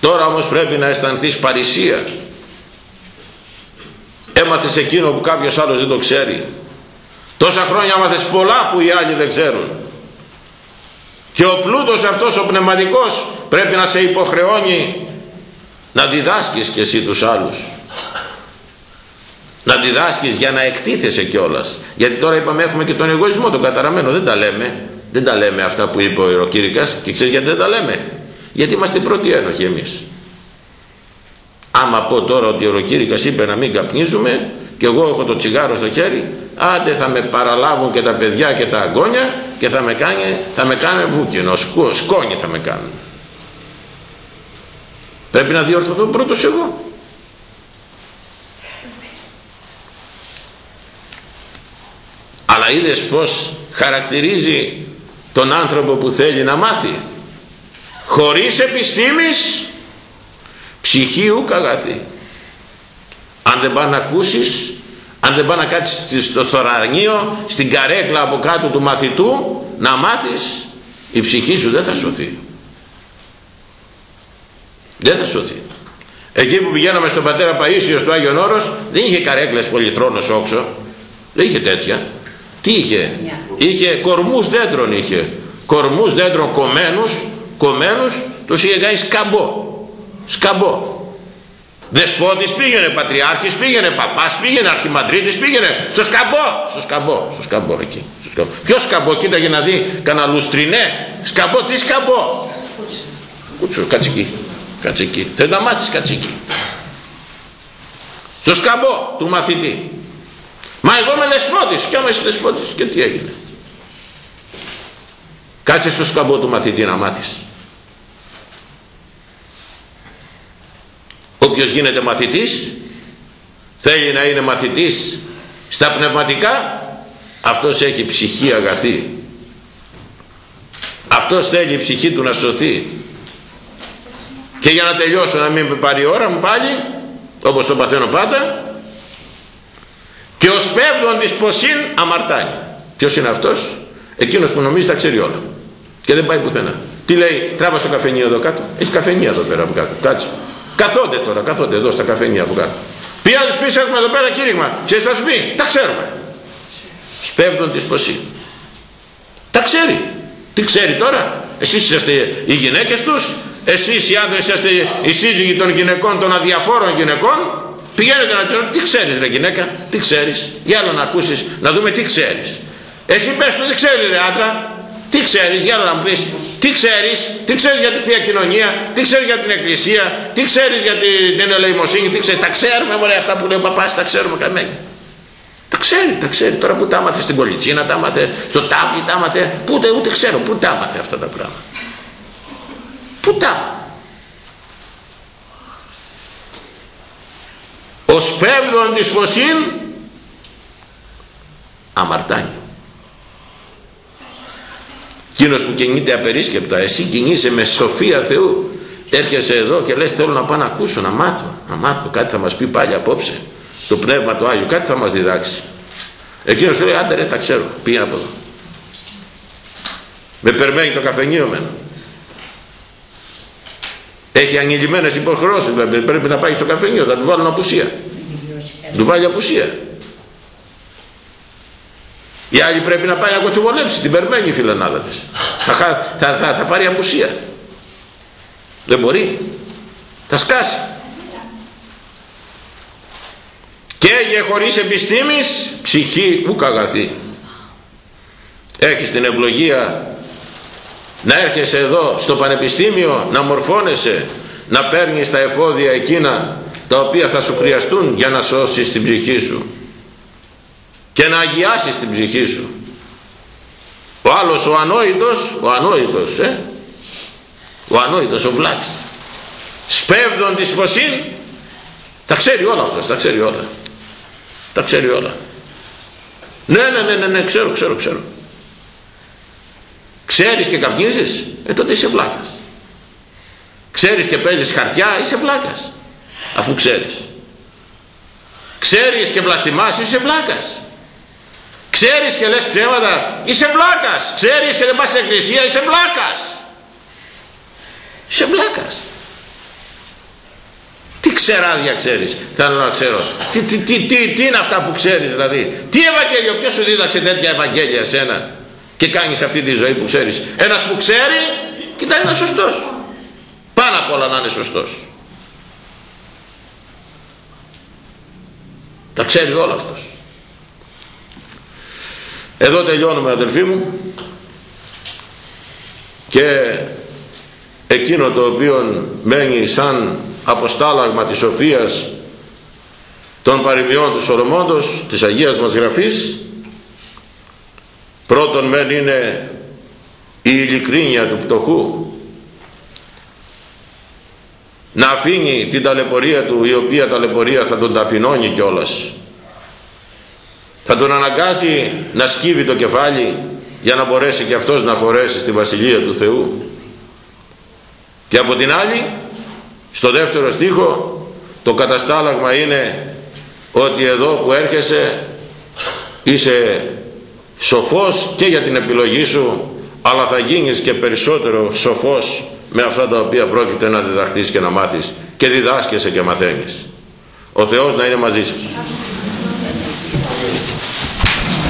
τώρα όμως πρέπει να αισθανθείς παρησία. Έμαθες εκείνο που κάποιος άλλος δεν το ξέρει. Τόσα χρόνια έμαθες πολλά που οι άλλοι δεν ξέρουν. Και ο πλούτος αυτός ο πνευματικός πρέπει να σε υποχρεώνει να διδάσκεις και εσύ τους άλλους. Να διδάσκεις για να εκτίθεσαι κιόλας. γιατί τώρα είπαμε έχουμε και τον εγωισμό τον καταραμένο. Δεν τα λέμε. Δεν τα λέμε αυτά που είπε ο Ιεροκήρυκας και ξέρεις γιατί δεν τα λέμε; Γιατί είμαστε πρώτοι ένοχοι εμείς. Άμα πω τώρα ότι ο Ιεροκήρυκας είπε να μην καπνίζουμε και εγώ έχω το τσιγάρο στο χέρι άντε θα με παραλάβουν και τα παιδιά και τα αγκόνια και θα με κάνει, θα με κάνει βούκινο. Σκόνη θα με κάνουν Πρέπει να διορθωθώ πρώτος εγώ. Αλλά είδες πως χαρακτηρίζει τον άνθρωπο που θέλει να μάθει. Χωρίς επιστήμης ψυχίου καγαθή. Αν δεν πάει να ακούσεις, αν δεν πάει να κάτσεις στο θωρανίο, στην καρέκλα από κάτω του μαθητού, να μάθεις, η ψυχή σου δεν θα σωθεί δεν θα σωθεί εκεί που πηγαίναμε στον πατέρα Παΐσιος στο Άγιον Όρος δεν είχε καρέκλες πολυθρόνος όξο. Δεν είχε τέτοια. Τι είχε; Είχε κορμούς δέντρων είχε. Κορμούς δέντρων κομμένους κομμένους τους είχε κάνει σκαμπό. Σκαμπό. Δεσπότης πήγαινε, πατριάρχης πήγαινε, παπάς πήγαινε, αρχιμαντρίτης πήγαινε, στο σκαμπό, στο σκαμπό, στο σκαμπό εκεί. Στο σκαμπό. Ποιος σκαμπό, κοίταγε να δει, κανένα λουστρινέ, σκαμπό, τι σκαμπό; Κούτσο, κατσική, κατσική, θες να μάθεις κατσική. Στο σκαμπό του μαθητή. Μα εγώ είμαι δεσπότης, κι άμα είσαι δεσπότης και τι έγινε. Κάτσε στο σκαμπό του μαθητή να μάθεις. όποιος γίνεται μαθητής θέλει να είναι μαθητής στα πνευματικά αυτός έχει ψυχή αγαθή αυτός θέλει η ψυχή του να σωθεί και για να τελειώσω να μην πάρει η ώρα μου πάλι όπως το παθαίνω πάντα και ο σπέβδον της ποσήν αμαρτάνει ποιος είναι αυτός; Εκείνος που νομίζει τα ξέρει όλα και δεν πάει πουθενά τι λέει τράβα στο καφενείο εδώ κάτω έχει καφενείο εδώ πέρα από κάτω κάτσε Καθόνται τώρα, καθόνται εδώ στα καφενεία από κάτω. Πήγα να του πει: Έχουμε εδώ πέρα κήρυγμα. Και θα σου πει: Τα ξέρουμε. Σπέβδον της ποσή. Τα ξέρει. Τι ξέρει τώρα; Εσείς είσαστε οι γυναίκες τους; Εσείς οι άντρες είσαστε οι σύζυγοι των γυναικών, των αδιαφόρων γυναικών. Πηγαίνετε να του τι ξέρεις, ρε γυναίκα, τι ξέρεις. Για να ακούσεις, να δούμε τι ξέρεις. Εσύ πες το, τι ξέρεις, ρε άντρα, τι ξέρεις, για να μου πεις, τι ξέρεις, τι ξέρεις για τη Θεία Κοινωνία, τι ξέρεις για την Εκκλησία, τι ξέρεις για την ελεημοσύνη, τι ξέρεις, τα ξέρουμε μωρέ αυτά που λέει ο παπάς, τα ξέρουμε καμία. Τα ξέρει, τα ξέρει. Τώρα που τα άμαθε στην Κολυτσίνα, τα άμαθε στο τάβλι, τα άμαθε, πού ούτε, ούτε ξέρω, πού τα άμαθε αυτά τα πράγματα. Πού τα άμαθε. Ο σπέβδον της φωσίν αμαρτάνει. Εκείνος που κινείται απερίσκεπτα, εσύ κινείσαι με σοφία Θεού. Έρχεσαι εδώ και λες θέλω να πάω να ακούσω, να μάθω, να μάθω. Κάτι θα μας πει πάλι απόψε. Το Πνεύμα του Άγιου, κάτι θα μας διδάξει. Εκείνος λέει άντε ρε τα ξέρω, πήγαινε από εδώ. Με περιμένει το καφενείο μένα. Έχει ανηλυμένες υποχρεώσεις δηλαδή πρέπει να πάει στο καφενείο, θα του βάλουν απουσία. Του βάλει απουσία. Η άλλη πρέπει να πάει να κοτσοβολεύσει, την περιμένει η φιλενάδα της. Θα, θα, θα, θα πάρει απουσία. Δεν μπορεί. Θα σκάσει. Και για χωρίς επιστήμης ψυχή ου καγαθή. Έχεις την ευλογία να έρχεσαι εδώ στο πανεπιστήμιο να μορφώνεσαι να παίρνεις τα εφόδια εκείνα τα οποία θα σου χρειαστούν για να σώσεις την ψυχή σου και να αγιάσεις την ψυχή σου. Ο άλλος ο ανόητος ο ανόητος ε; ο ανόητος ο βλάξ σπέβδον της φωσίν τα ξέρει όλα αυτός τα ξέρει όλα τα ξέρει όλα. Ναι ναι ναι ναι, ναι ξέρω ξέρω ξέρω ξέρεις και καπνίζεις; Ε τότε είσαι βλάκας ξέρεις και παίζεις χαρτιά; Είσαι βλάκας αφού ξέρεις ξέρεις και βλαστημάς; Είσαι βλάκας Ξέρεις και λες ψέματα, είσαι βλάκας. Ξέρεις και δεν πας στην εκκλησία, είσαι βλάκας. Είσαι βλάκας. Τι ξεράδια ξέρεις, θέλω να ξέρω. Τι, τι, τι, τι, τι είναι αυτά που ξέρεις δηλαδή; Τι Ευαγγέλιο, ποιος σου δίδαξε τέτοια Ευαγγέλια σένα και κάνεις αυτή τη ζωή που ξέρεις. Ένας που ξέρει, κοιτάει να είναι σωστός. Πάνω απ' όλα να είναι σωστός. Τα ξέρει όλα αυτός. Εδώ τελειώνουμε αδελφοί μου και εκείνο το οποίο μένει σαν αποστάλαγμα της σοφίας των παροιμιών του Σολομώντος της Αγίας μας Γραφής πρώτον μεν είναι η ειλικρίνεια του πτωχού να αφήνει την ταλαιπωρία του η οποία ταλαιπωρία θα τον ταπεινώνει κιόλας. Θα τον αναγκάσει να σκύβει το κεφάλι για να μπορέσει και αυτός να χωρέσει στη Βασιλεία του Θεού. Και από την άλλη στο δεύτερο στίχο το καταστάλαγμα είναι ότι εδώ που έρχεσαι είσαι σοφός και για την επιλογή σου αλλά θα γίνεις και περισσότερο σοφός με αυτά τα οποία πρόκειται να διδαχθείς και να μάθεις και διδάσκεσαι και μαθαίνεις. Ο Θεός να είναι μαζί σας